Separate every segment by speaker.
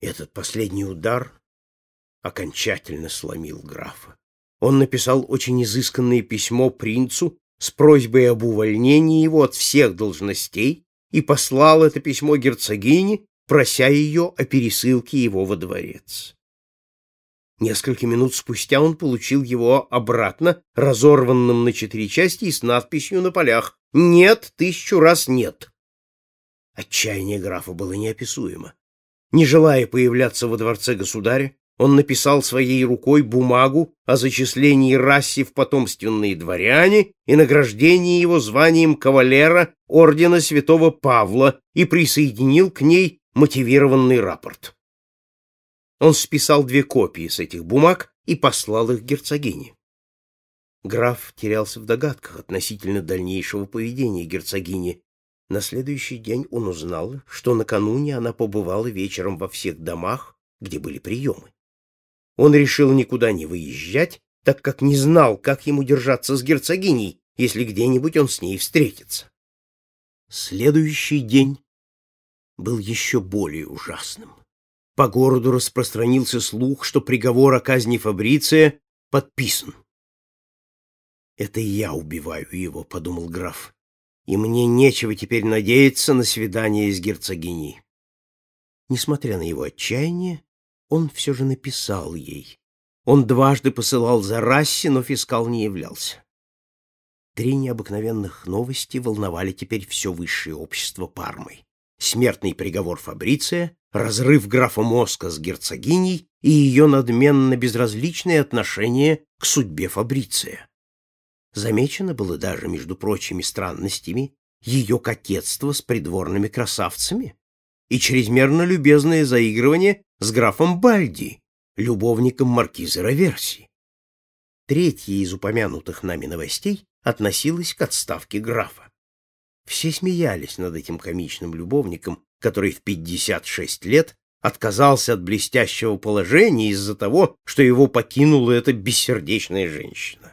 Speaker 1: Этот последний удар окончательно сломил графа. Он написал очень изысканное письмо принцу с просьбой об увольнении его от всех должностей и послал это письмо герцогине, прося ее о пересылке его во дворец. Несколько минут спустя он получил его обратно, разорванным на четыре части и с надписью на полях «Нет, тысячу раз нет». Отчаяние графа было неописуемо. Не желая появляться во дворце государя, он написал своей рукой бумагу о зачислении Расси в потомственные дворяне и награждении его званием кавалера ордена святого Павла и присоединил к ней мотивированный рапорт. Он списал две копии с этих бумаг и послал их герцогине. Граф терялся в догадках относительно дальнейшего поведения герцогини. На следующий день он узнал, что накануне она побывала вечером во всех домах, где были приемы. Он решил никуда не выезжать, так как не знал, как ему держаться с герцогиней, если где-нибудь он с ней встретится. Следующий день был еще более ужасным. По городу распространился слух, что приговор о казни Фабриция подписан. «Это я убиваю его», — подумал граф, — «и мне нечего теперь надеяться на свидание с герцогиней». Несмотря на его отчаяние, он все же написал ей. Он дважды посылал за Расси, но фискал не являлся. Три необыкновенных новости волновали теперь все высшее общество Пармой. Смертный приговор Фабриция, разрыв графа Моска с герцогиней и ее надменно безразличное отношение к судьбе Фабриция. Замечено было даже, между прочими странностями, ее кокетство с придворными красавцами и чрезмерно любезное заигрывание с графом Бальди, любовником маркиза Раверси. Третья из упомянутых нами новостей относилась к отставке графа. Все смеялись над этим комичным любовником, который в 56 лет отказался от блестящего положения из-за того, что его покинула эта бессердечная женщина.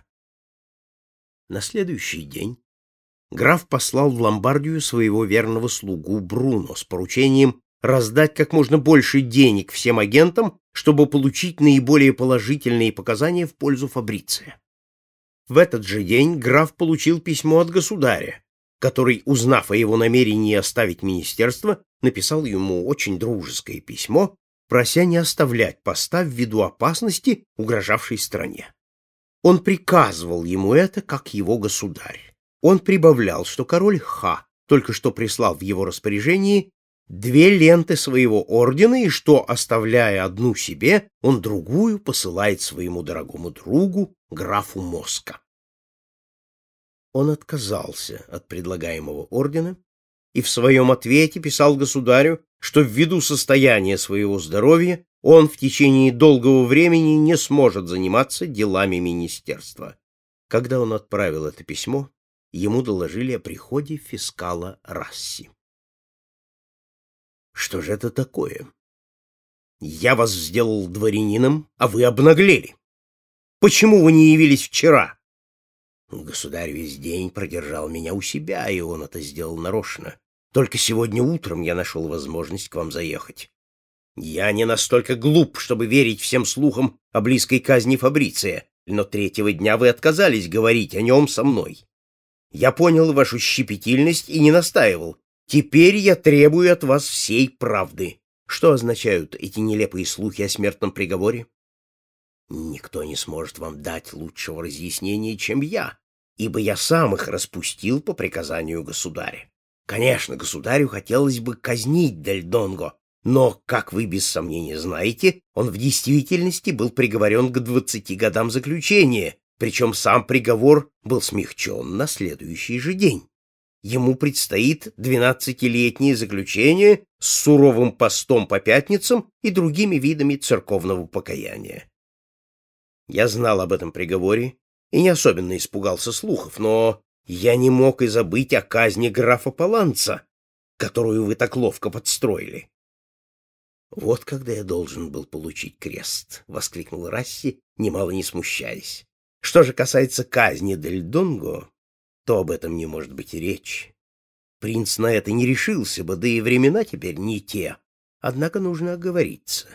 Speaker 1: На следующий день граф послал в Ломбардию своего верного слугу Бруно с поручением раздать как можно больше денег всем агентам, чтобы получить наиболее положительные показания в пользу Фабриция. В этот же день граф получил письмо от государя, который, узнав о его намерении оставить министерство, написал ему очень дружеское письмо, прося не оставлять поста ввиду опасности, угрожавшей стране. Он приказывал ему это, как его государь. Он прибавлял, что король Ха только что прислал в его распоряжении две ленты своего ордена, и что, оставляя одну себе, он другую посылает своему дорогому другу, графу Моска он отказался от предлагаемого ордена и в своем ответе писал государю, что ввиду состояния своего здоровья он в течение долгого времени не сможет заниматься делами министерства. Когда он отправил это письмо, ему доложили о приходе фискала Расси. Что же это такое? Я вас сделал дворянином, а вы обнаглели. Почему вы не явились вчера? Государь весь день продержал меня у себя, и он это сделал нарочно. Только сегодня утром я нашел возможность к вам заехать. Я не настолько глуп, чтобы верить всем слухам о близкой казни Фабриция, но третьего дня вы отказались говорить о нем со мной. Я понял вашу щепетильность и не настаивал. Теперь я требую от вас всей правды. Что означают эти нелепые слухи о смертном приговоре? Никто не сможет вам дать лучшего разъяснения, чем я, ибо я сам их распустил по приказанию государя. Конечно, государю хотелось бы казнить Дель Донго, но, как вы без сомнения знаете, он в действительности был приговорен к двадцати годам заключения, причем сам приговор был смягчен на следующий же день. Ему предстоит двенадцатилетнее заключение с суровым постом по пятницам и другими видами церковного покаяния. Я знал об этом приговоре и не особенно испугался слухов, но я не мог и забыть о казни графа Паланца, которую вы так ловко подстроили. «Вот когда я должен был получить крест!» — воскликнул Расси, немало не смущаясь. «Что же касается казни Дель Донго, то об этом не может быть и речи. Принц на это не решился бы, да и времена теперь не те. Однако нужно оговориться.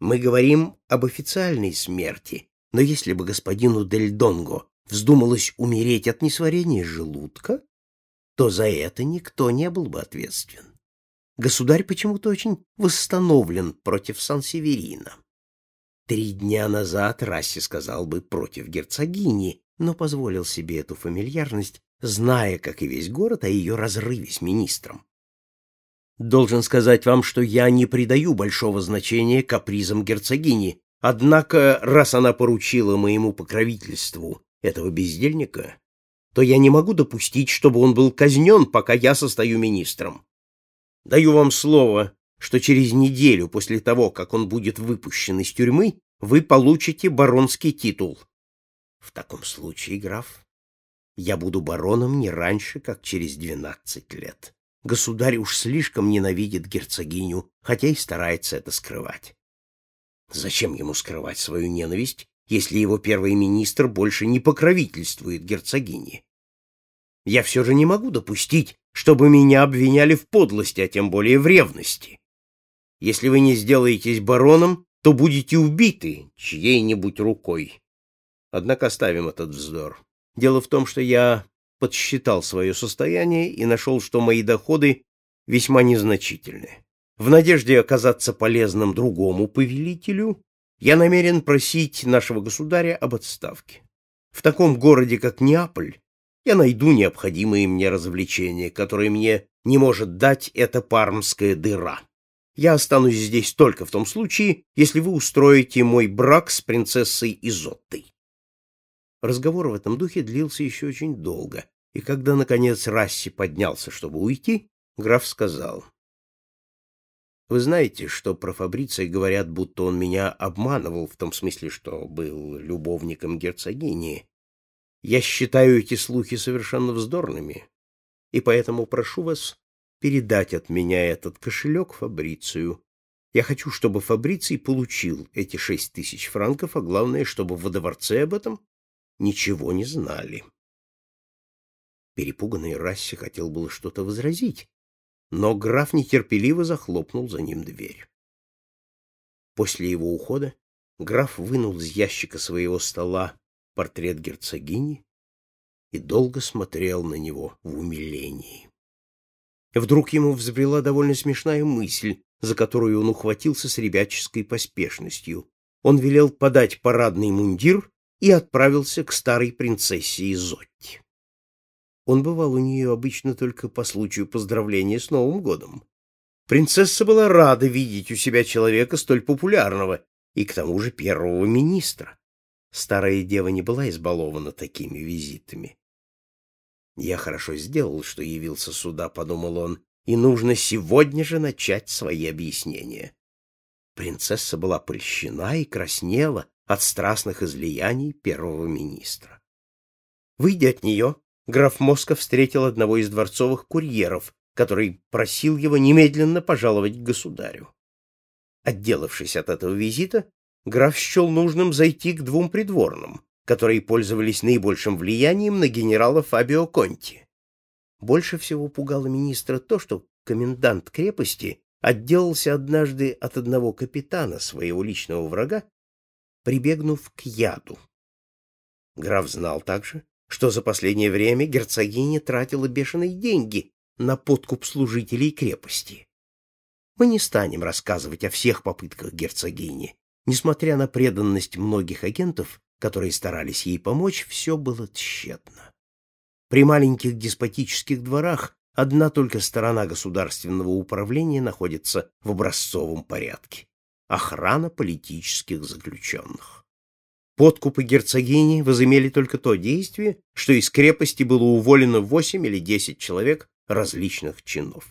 Speaker 1: Мы говорим об официальной смерти, но если бы господину Дель Донго вздумалось умереть от несварения желудка, то за это никто не был бы ответственен. Государь почему-то очень восстановлен против Сан-Северина. Три дня назад Расси сказал бы против герцогини, но позволил себе эту фамильярность, зная, как и весь город, о ее разрыве с министром. Должен сказать вам, что я не придаю большого значения капризам герцогини, однако, раз она поручила моему покровительству этого бездельника, то я не могу допустить, чтобы он был казнен, пока я состою министром. Даю вам слово, что через неделю после того, как он будет выпущен из тюрьмы, вы получите баронский титул. В таком случае, граф, я буду бароном не раньше, как через двенадцать лет. Государь уж слишком ненавидит герцогиню, хотя и старается это скрывать. Зачем ему скрывать свою ненависть, если его первый министр больше не покровительствует герцогине? Я все же не могу допустить, чтобы меня обвиняли в подлости, а тем более в ревности. Если вы не сделаетесь бароном, то будете убиты чьей-нибудь рукой. Однако оставим этот вздор. Дело в том, что я подсчитал свое состояние и нашел, что мои доходы весьма незначительны. В надежде оказаться полезным другому повелителю, я намерен просить нашего государя об отставке. В таком городе, как Неаполь, я найду необходимые мне развлечения, которые мне не может дать эта пармская дыра. Я останусь здесь только в том случае, если вы устроите мой брак с принцессой Изоттой. Разговор в этом духе длился еще очень долго, и когда, наконец, Расси поднялся, чтобы уйти, граф сказал. «Вы знаете, что про Фабриция говорят, будто он меня обманывал, в том смысле, что был любовником герцогини. Я считаю эти слухи совершенно вздорными, и поэтому прошу вас передать от меня этот кошелек Фабрицию. Я хочу, чтобы Фабриций получил эти шесть тысяч франков, а главное, чтобы во дворце об этом ничего не знали». Перепуганный Расси хотел было что-то возразить, но граф нетерпеливо захлопнул за ним дверь. После его ухода граф вынул из ящика своего стола портрет герцогини и долго смотрел на него в умилении. Вдруг ему взбрела довольно смешная мысль, за которую он ухватился с ребяческой поспешностью. Он велел подать парадный мундир и отправился к старой принцессе Изотти. Он бывал у нее обычно только по случаю поздравления с Новым годом. Принцесса была рада видеть у себя человека столь популярного и к тому же первого министра. Старая дева не была избалована такими визитами. «Я хорошо сделал, что явился сюда», — подумал он, — «и нужно сегодня же начать свои объяснения». Принцесса была польщена и краснела от страстных излияний первого министра. Выйдя от нее, граф Москов встретил одного из дворцовых курьеров, который просил его немедленно пожаловать к государю. Отделавшись от этого визита, граф счел нужным зайти к двум придворным, которые пользовались наибольшим влиянием на генерала Фабио Конти. Больше всего пугало министра то, что комендант крепости отделался однажды от одного капитана, своего личного врага, прибегнув к яду. Граф знал также, что за последнее время герцогиня тратила бешеные деньги на подкуп служителей крепости. Мы не станем рассказывать о всех попытках герцогини. Несмотря на преданность многих агентов, которые старались ей помочь, все было тщетно. При маленьких деспотических дворах одна только сторона государственного управления находится в образцовом порядке — охрана политических заключенных. Подкупы герцогини возымели только то действие, что из крепости было уволено восемь или десять человек различных чинов.